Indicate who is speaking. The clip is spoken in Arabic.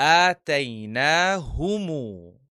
Speaker 1: آتيناهم